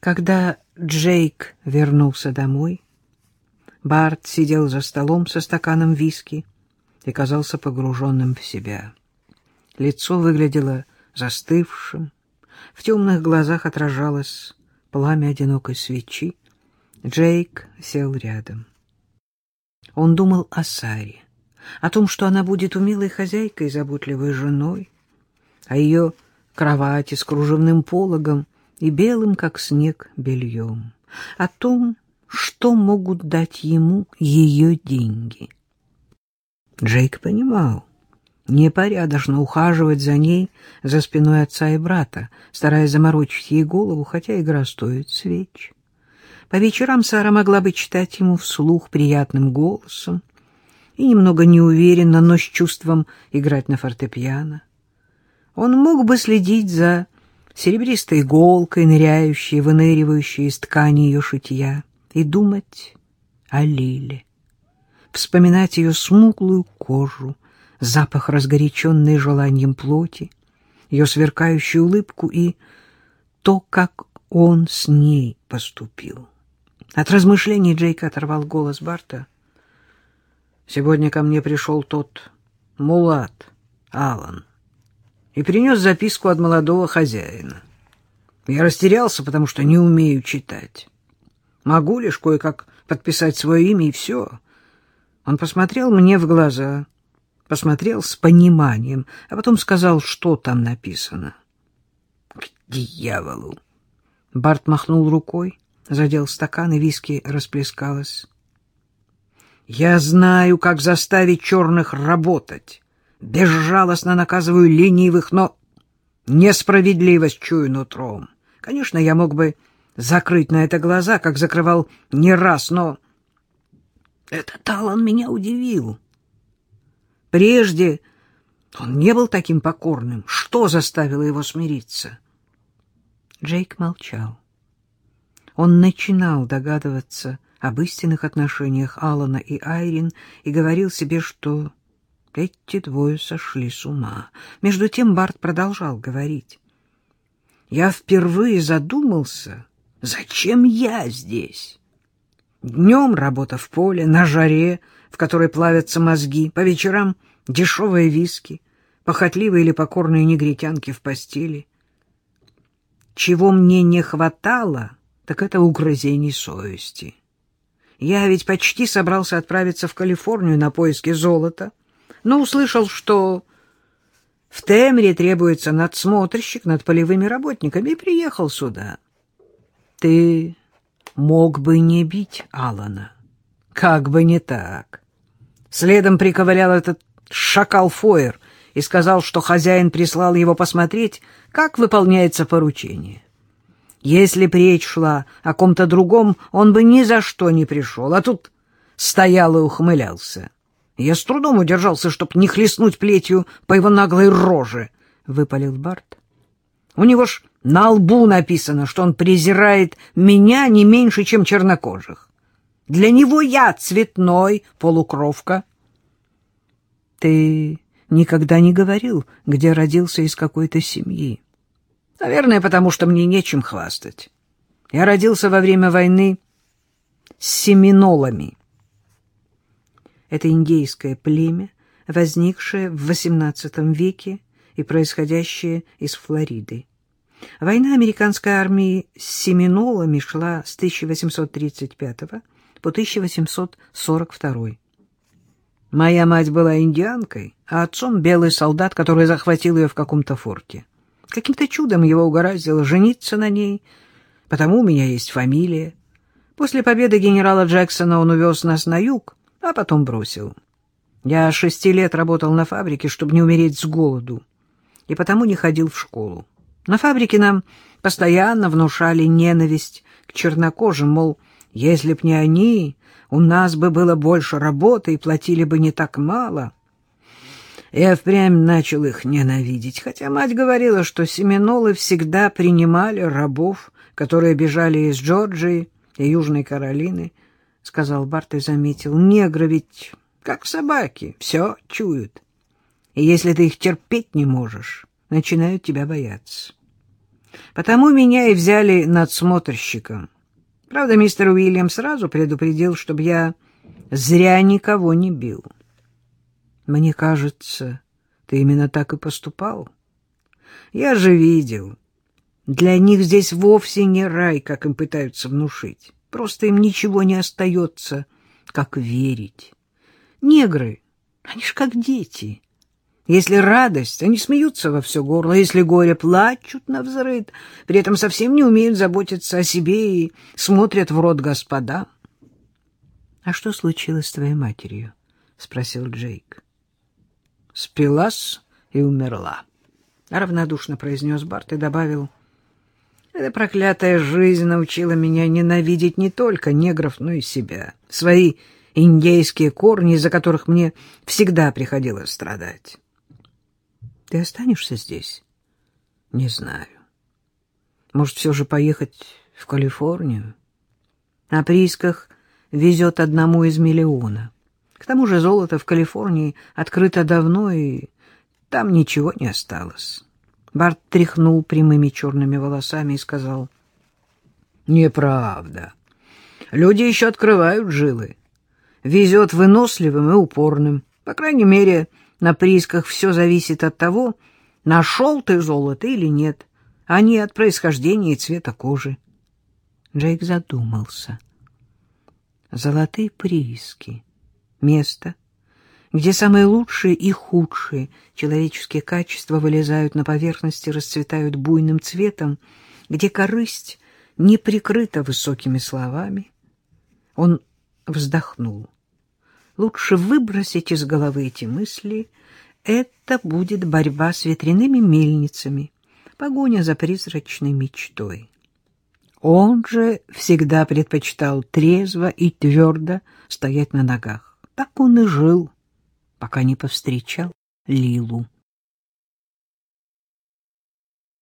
Когда Джейк вернулся домой, Барт сидел за столом со стаканом виски и казался погруженным в себя. Лицо выглядело застывшим, в темных глазах отражалось пламя одинокой свечи. Джейк сел рядом. Он думал о Саре, о том, что она будет умелой хозяйкой и заботливой женой, о ее кровати с кружевным пологом и белым, как снег, бельем, о том, что могут дать ему ее деньги. Джейк понимал, непорядочно ухаживать за ней за спиной отца и брата, стараясь заморочить ей голову, хотя игра стоит свеч. По вечерам Сара могла бы читать ему вслух приятным голосом и немного неуверенно, но с чувством играть на фортепиано. Он мог бы следить за серебристой иголкой, ныряющей, выныривающей из ткани ее шитья, и думать о Лиле, вспоминать ее смуглую кожу, запах разгоряченной желанием плоти, ее сверкающую улыбку и то, как он с ней поступил. От размышлений Джейк оторвал голос Барта. «Сегодня ко мне пришел тот мулат, Алан, и принес записку от молодого хозяина. Я растерялся, потому что не умею читать. Могу лишь кое-как подписать свое имя, и все». Он посмотрел мне в глаза, посмотрел с пониманием, а потом сказал, что там написано. — К дьяволу! Барт махнул рукой, задел стакан, и виски расплескалось. — Я знаю, как заставить черных работать. Безжалостно наказываю ленивых, но несправедливость чую нутром. Конечно, я мог бы закрыть на это глаза, как закрывал не раз, но... Этот Алан меня удивил. Прежде он не был таким покорным. Что заставило его смириться? Джейк молчал. Он начинал догадываться об истинных отношениях Алана и Айрин и говорил себе, что эти двое сошли с ума. Между тем Барт продолжал говорить. «Я впервые задумался, зачем я здесь?» Днем работа в поле, на жаре, в которой плавятся мозги, по вечерам дешевые виски, похотливые или покорные негритянки в постели. Чего мне не хватало, так это угрызений совести. Я ведь почти собрался отправиться в Калифорнию на поиски золота, но услышал, что в Темре требуется надсмотрщик над полевыми работниками, и приехал сюда. Ты мог бы не бить Алана. Как бы не так. Следом приковылял этот шакал Фойер и сказал, что хозяин прислал его посмотреть, как выполняется поручение. Если б речь шла о ком-то другом, он бы ни за что не пришел, а тут стоял и ухмылялся. Я с трудом удержался, чтоб не хлестнуть плетью по его наглой роже, — выпалил Барт. У него ж на лбу написано, что он презирает меня не меньше, чем чернокожих. Для него я цветной полукровка. Ты никогда не говорил, где родился из какой-то семьи. Наверное, потому что мне нечем хвастать. Я родился во время войны с семинолами. Это индейское племя, возникшее в XVIII веке и происходящее из Флориды. Война американской армии с семинолами шла с 1835 по 1842. Моя мать была индианкой, а отцом белый солдат, который захватил ее в каком-то форте. Каким-то чудом его угораздило жениться на ней, потому у меня есть фамилия. После победы генерала Джексона он увез нас на юг, а потом бросил. Я шести лет работал на фабрике, чтобы не умереть с голоду, и потому не ходил в школу. На фабрике нам постоянно внушали ненависть к чернокожим, мол, если б не они, у нас бы было больше работы и платили бы не так мало. Я впрямь начал их ненавидеть, хотя мать говорила, что семинолы всегда принимали рабов, которые бежали из Джорджии и Южной Каролины, — сказал Барт и заметил. Негры ведь как собаки, все чуют. И если ты их терпеть не можешь, начинают тебя бояться. Потому меня и взяли надсмотрщиком. Правда, мистер Уильям сразу предупредил, чтобы я зря никого не бил. Мне кажется, ты именно так и поступал. Я же видел. Для них здесь вовсе не рай, как им пытаются внушить. Просто им ничего не остается, как верить. Негры, они ж как дети. Если радость, они смеются во все горло, если горе, плачут на взрыд, при этом совсем не умеют заботиться о себе и смотрят в рот господа. — А что случилось с твоей матерью? — спросил Джейк. — Спилась и умерла, — равнодушно произнес Барт и добавил. — Эта проклятая жизнь научила меня ненавидеть не только негров, но и себя, свои индейские корни, из-за которых мне всегда приходилось страдать. Ты останешься здесь? Не знаю. Может, все же поехать в Калифорнию? На приисках везет одному из миллиона. К тому же золото в Калифорнии открыто давно, и там ничего не осталось. Барт тряхнул прямыми черными волосами и сказал, «Неправда. Люди еще открывают жилы. Везет выносливым и упорным. По крайней мере, на приисках все зависит от того, нашел ты золото или нет, а не от происхождения и цвета кожи. Джейк задумался. Золотые прииски. Место, где самые лучшие и худшие человеческие качества вылезают на поверхность и расцветают буйным цветом, где корысть не прикрыта высокими словами. Он вздохнул лучше выбросить из головы эти мысли. Это будет борьба с ветряными мельницами, погоня за призрачной мечтой. Он же всегда предпочитал трезво и твердо стоять на ногах. Так он и жил, пока не повстречал Лилу.